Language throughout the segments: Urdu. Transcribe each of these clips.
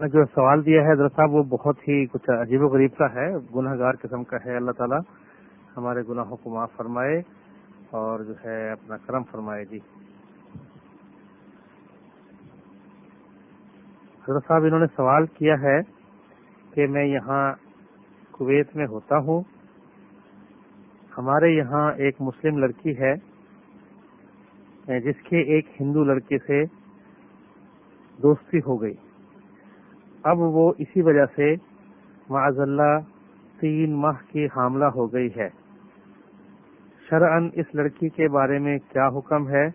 نے جو سوال دیا ہے، حضرت صاحب، وہ بہت ہی کچھ عجیب و غریب سا ہے گناہ گار قسم کا ہے۔ اللہ تعالیٰ ہمارے گناہوں کو معاف فرمائے اور جو ہے اپنا کرم فرمائے۔ جی۔ حضرت صاحب، انہوں نے سوال کیا ہے کہ میں یہاں کویت میں ہوتا ہوں۔ ہمارے یہاں ایک مسلم لڑکی ہے، جس کے ایک ہندو لڑکے سے دوستی ہو گئی۔ اب وہ اسی وجہ سے معذ اللہ تین ماہ کی حاملہ ہو گئی ہے۔ شرعن اس لڑکی کے بارے میں کیا حکم ہے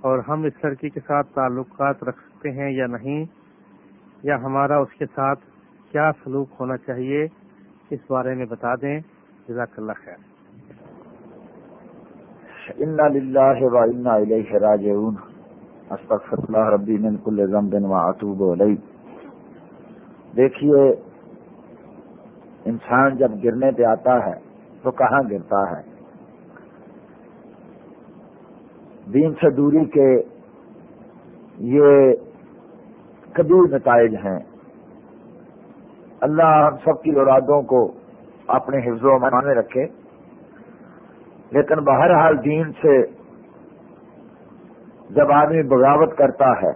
اور ہم اس لڑکی کے ساتھ تعلقات رکھ سکتے ہیں یا نہیں؟ یا ہمارا اس کے ساتھ کیا سلوک ہونا چاہیے؟ اس بارے میں بتا دیں۔ جزاک اللہ خیر۔ ربی من کل ذنب واتوب الیہ دیکھیے، انسان جب گرنے پہ آتا ہے تو کہاں گرتا ہے؟ دین سے دوری کے یہ کبھی نتائج ہیں۔ اللہ ہم سب کی اورادوں کو اپنے حفظ و امان میں رکھے، لیکن بہرحال دین سے جب آدمی بغاوت کرتا ہے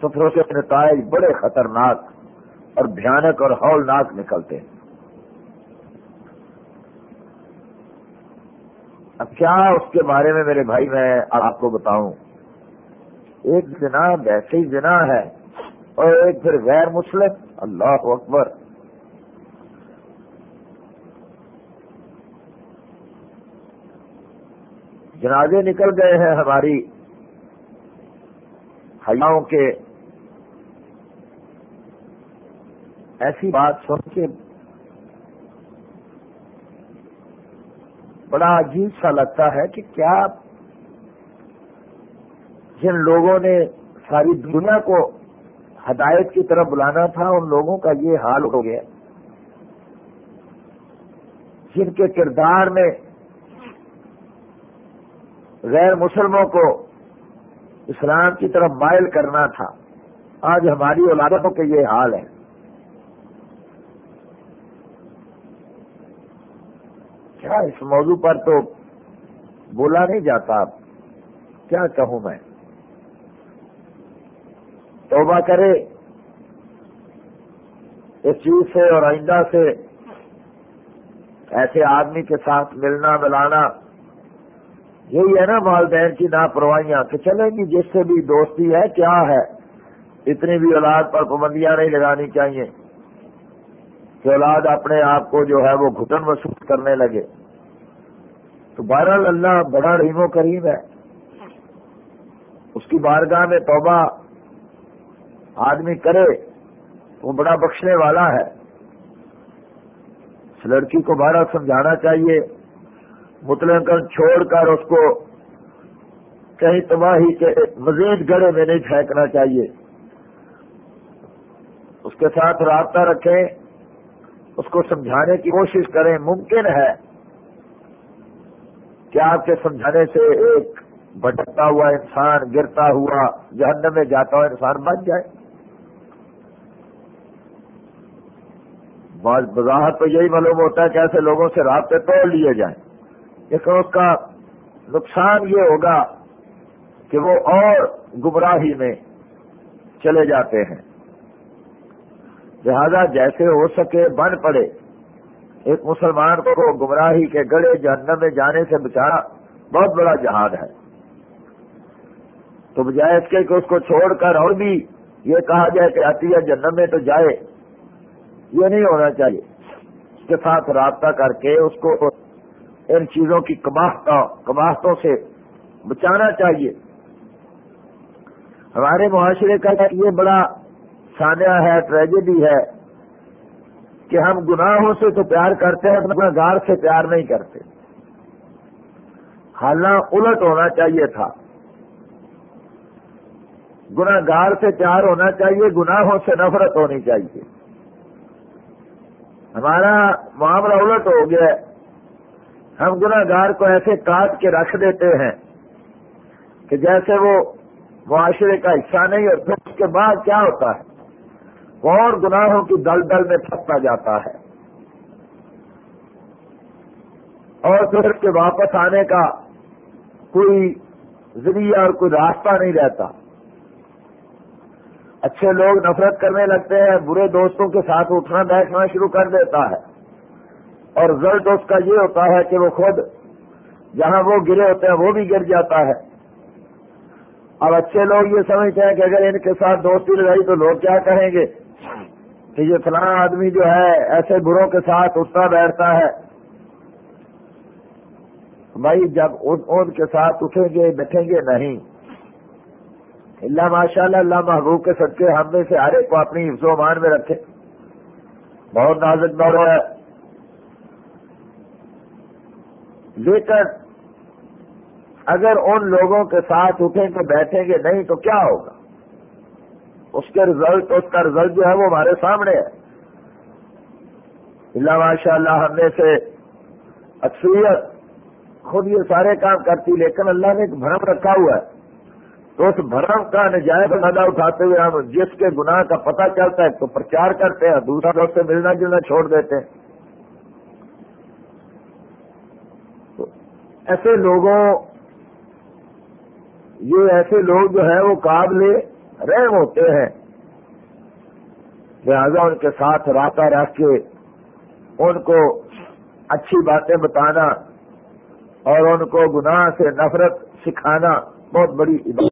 تو پھر اسے نتائج بڑے خطرناک اور بھیانک اور ہولناک نکلتے ہیں۔ اب کیا اس کے بارے میں میرے بھائی میں آپ کو بتاؤں؟ ایک جنا ویسے ہی جنا ہے اور ایک پھر غیر مسلم۔ اللہ اکبر۔ جنازے نکل گئے ہیں ہماری حیاؤں کے ایسی بات سن کے بڑا عجیب سا لگتا ہے کہ کیا جن لوگوں نے ساری دنیا کو ہدایت کی طرف بلانا تھا، ان لوگوں کا یہ حال ہو گیا۔ جن کے کردار میں غیر مسلموں کو اسلام کی طرف مائل کرنا تھا، آج ہماری اولادوں کے یہ حال ہے کیا اس موضوع پر تو بولا نہیں جاتا کیا کہوں میں؟ توبہ کرے۔ اس چیز سے اور آئندہ سے ایسے آدمی کے ساتھ ملنا، ملانا، یہی ہے نا والدین کی لاپروائیاں کہ چلیں گی جس سے بھی دوستی ہے، کیا ہے؟ اتنی بھی اولاد پر پابندیاں نہیں لگانی چاہیے۔ کہ اولاد اپنے آپ کو جو ہے وہ گھٹن محسوس کرنے لگے۔ تو بہرحال اللہ بڑا رحیم و کریم ہے۔ اس کی بارگاہ میں توبہ آدمی کرے وہ بڑا بخشنے والا ہے۔ اس لڑکی کو بارہ سمجھانا چاہیے۔ مطلق چھوڑ کر اس کو کہیں تباہی کے مزید گڑے میں نہیں پھینکنا چاہیے۔ اس کے ساتھ رابطہ رکھیں۔ اس کو سمجھانے کی کوشش کریں، ممکن ہے کہ آپ کے سمجھانے سے ایک بھٹکتا ہوا انسان، گرتا ہوا جہنم میں جاتا ہوا انسان بن جائے۔ بظاہر تو یہی معلوم ہوتا ہے کہ ایسے لوگوں سے رابطے توڑ لیے جائیں۔ لیکن اس کا نقصان یہ ہوگا کہ وہ اور گمراہی میں چلے جاتے ہیں۔ لہذا جیسے ہو سکے بن پڑے۔ ایک مسلمان کو گمراہی کے گڑے جہنم میں جانے سے بچانا بہت بڑا جہاد ہے۔ تو بجائے اس کے کہ اس کو چھوڑ کر اور بھی یہ کہا جائے کہ آتی ہے جہنم میں تو جائے۔ یہ نہیں ہونا چاہیے۔ اس کے ساتھ رابطہ کر کے اس کو ان چیزوں کی کماہتوں سے بچانا چاہیے۔ ہمارے معاشرے کا یہ بڑا سانیہ ہے ٹریجڈی ہے کہ ہم گناہوں سے تو پیار کرتے ہیں، اپنا گار سے پیار نہیں کرتے۔ حالانکہ الٹ ہونا چاہیے تھا۔ گناگار سے پیار ہونا چاہیے، گناہوں سے نفرت ہونی چاہیے۔ ہمارا معاملہ الٹ ہو گیا ہم گناگار کو ایسے کاٹ کے رکھ دیتے ہیں کہ جیسے وہ معاشرے کا حصہ نہیں اور پھر اس کے بعد کیا ہوتا ہے؟ اور گناہوں کی دل دل میں پھنستا جاتا ہے۔ اور پھر کے واپس آنے کا کوئی ذریعہ اور کوئی راستہ نہیں رہتا۔ اچھے لوگ نفرت کرنے لگتے ہیں، برے دوستوں کے ساتھ اٹھنا بیٹھنا شروع کر دیتا ہے۔ اور رزلٹ اس کا یہ ہوتا ہے کہ وہ خود جہاں وہ گرے ہوتے ہیں وہ بھی گر جاتا ہے۔ اب اچھے لوگ یہ سمجھتے ہیں کہ اگر ان کے ساتھ دوستی لگائی تو لوگ کیا کہیں گے؟ کہ یہ فلاں آدمی جو ہے ایسے بروں کے ساتھ اٹھتا بیٹھتا ہے۔ بھائی جب ان کے ساتھ اٹھیں گے، بیٹھیں گے نہیں۔ اللہ ماشاء اللہ اللہ محبوب کے صدقے ہم میں سے ہر ایک کو اپنی حفظ و مان میں رکھے۔ بہت نازک دور ہے۔ لیکن اگر ان لوگوں کے ساتھ اٹھیں گے بیٹھیں گے نہیں تو کیا ہوگا؟ اس کے رزلٹ اس کا رزلٹ جو ہے وہ ہمارے سامنے ہے۔ اللہ ماشاء اللہ ہم نے سے اکثریت خود یہ سارے کام کرتی، لیکن اللہ نے ایک بھرم رکھا ہوا ہے۔ تو اس بھرم کا نجائز فائدہ اٹھاتے ہوئے ہم جس کے گناہ کا پتہ چلتا ہے تو پرچار کرتے ہیں، دوسرا لوگ سے ملنا جلنا چھوڑ دیتے ہیں۔ ایسے لوگوں یہ ایسے لوگ جو ہیں وہ قابل رحم ہوتے ہیں۔ لہذا ان کے ساتھ رابطہ رکھ کے ان کو اچھی باتیں بتانا اور ان کو گناہ سے نفرت سکھانا بہت بڑی عبادت۔